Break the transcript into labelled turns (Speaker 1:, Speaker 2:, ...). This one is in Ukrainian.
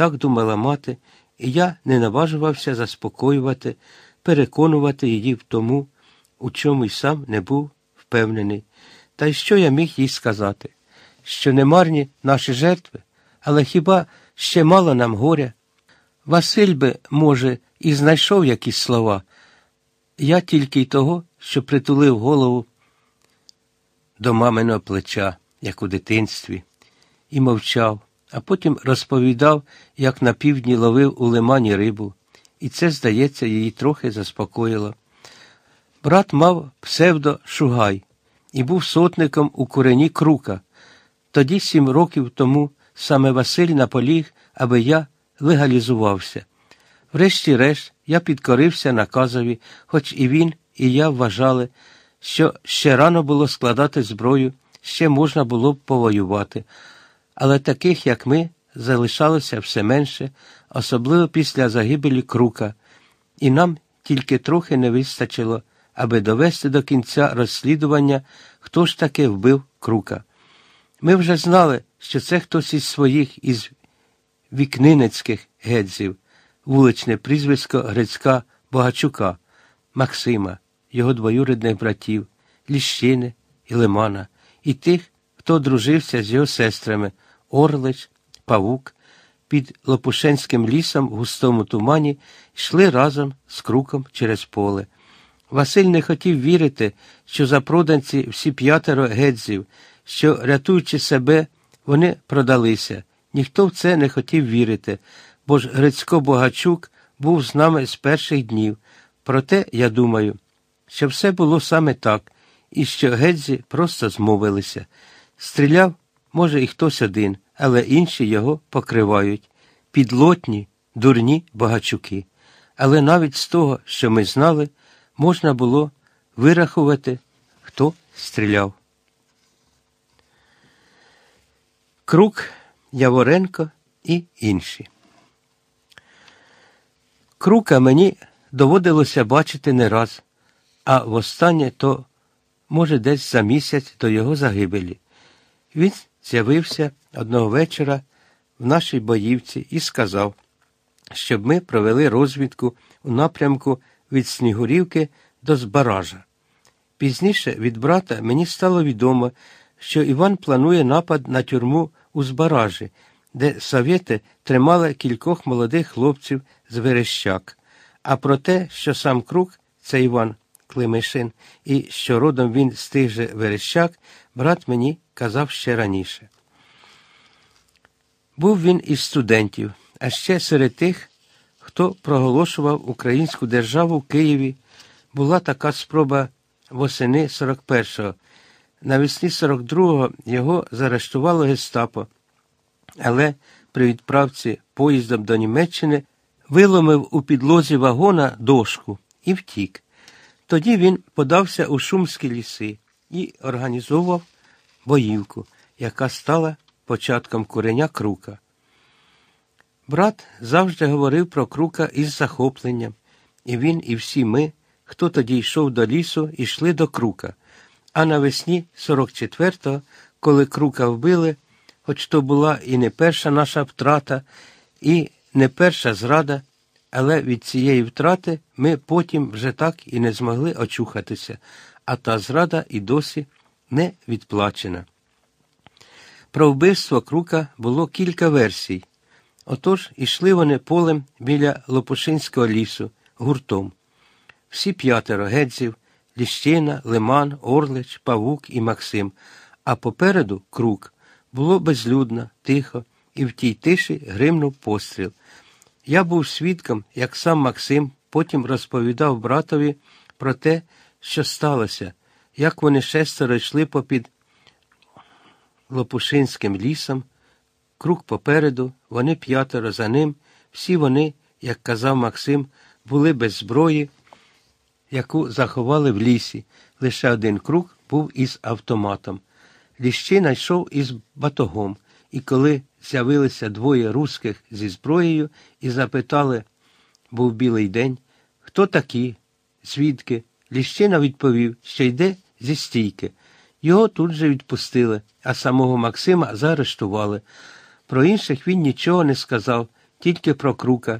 Speaker 1: Так думала мати, і я не наважувався заспокоювати, переконувати її в тому, у чому й сам не був впевнений. Та й що я міг їй сказати? Що не марні наші жертви, але хіба ще мало нам горя? Василь би, може, і знайшов якісь слова. Я тільки й того, що притулив голову до маминого плеча, як у дитинстві, і мовчав, а потім розповідав, як на півдні ловив у лимані рибу, і це, здається, її трохи заспокоїло. Брат мав псевдо Шугай і був сотником у корені крука. Тоді, сім років тому, саме Василь наполіг, аби я легалізувався. Врешті-решт, я підкорився наказові, хоч і він, і я вважали, що ще рано було складати зброю, ще можна було б повоювати. Але таких, як ми, залишалося все менше, особливо після загибелі крука, і нам тільки трохи не вистачило, аби довести до кінця розслідування, хто ж таки вбив крука. Ми вже знали, що це хтось із своїх із вікнинецьких гедзів, вуличне прізвисько Грицька Богачука, Максима, його двоюрідних братів, Ліщини і Лимана, і тих, хто дружився з його сестрами Орлич, Павук, під Лопушенським лісом в густому тумані йшли разом з круком через поле. Василь не хотів вірити, що запроданці всі п'ятеро гедзів, що, рятуючи себе, вони продалися. Ніхто в це не хотів вірити, бо ж Грицько Богачук був з нами з перших днів. Проте, я думаю, що все було саме так, і що гедзі просто змовилися. Стріляв, може, і хтось один, але інші його покривають. Підлотні, дурні Богачуки. Але навіть з того, що ми знали, можна було вирахувати, хто стріляв. Крук, Яворенко і інші. Крука мені доводилося бачити не раз, а востаннє то, може, десь за місяць до його загибелі. Він з'явився одного вечора в нашій боївці і сказав, щоб ми провели розвідку у напрямку від Снігурівки до Збаража. Пізніше від брата мені стало відомо, що Іван планує напад на тюрму у Збаражі, де совєти тримали кількох молодих хлопців з Верещак. А про те, що сам Крук, це Іван Климишин, і що родом він з тих же Верещак, брат мені казав ще раніше. Був він із студентів, а ще серед тих, хто проголошував українську державу в Києві, була така спроба восени 41-го. Навесні 42-го його заарештувало гестапо, але при відправці поїздом до Німеччини виломив у підлозі вагона дошку і втік. Тоді він подався у Шумські ліси і організовував боївку, яка стала початком куреня крука. Брат завжди говорив про крука із захопленням, і він, і всі ми, хто тоді йшов до лісу, йшли до крука. А навесні 44-го, коли крука вбили, хоч то була і не перша наша втрата, і не перша зрада, але від цієї втрати ми потім вже так і не змогли очухатися, а та зрада і досі не відплачена. Про вбивство крука було кілька версій. Отож ішли вони полем біля Лопушинського лісу, гуртом. Всі п'ятеро гедзів, Ліщина, Лиман, Орлич, Павук і Максим, а попереду крук. Було безлюдно, тихо, і в тій тиші гримнув постріл. Я був свідком, як сам Максим потім розповідав братові про те, що сталося, як вони шестеро йшли попід Лопушинським лісом, круг попереду, вони п'ятеро за ним, всі вони, як казав Максим, були без зброї, яку заховали в лісі. Лише один круг був із автоматом. Ліщина йшов із батогом, і коли з'явилися двоє русських зі зброєю і запитали, був білий день, хто такі, звідки? Ліщина відповів, що йде зі стійки. Його тут же відпустили, а самого Максима заарештували. Про інших він нічого не сказав, тільки про крука,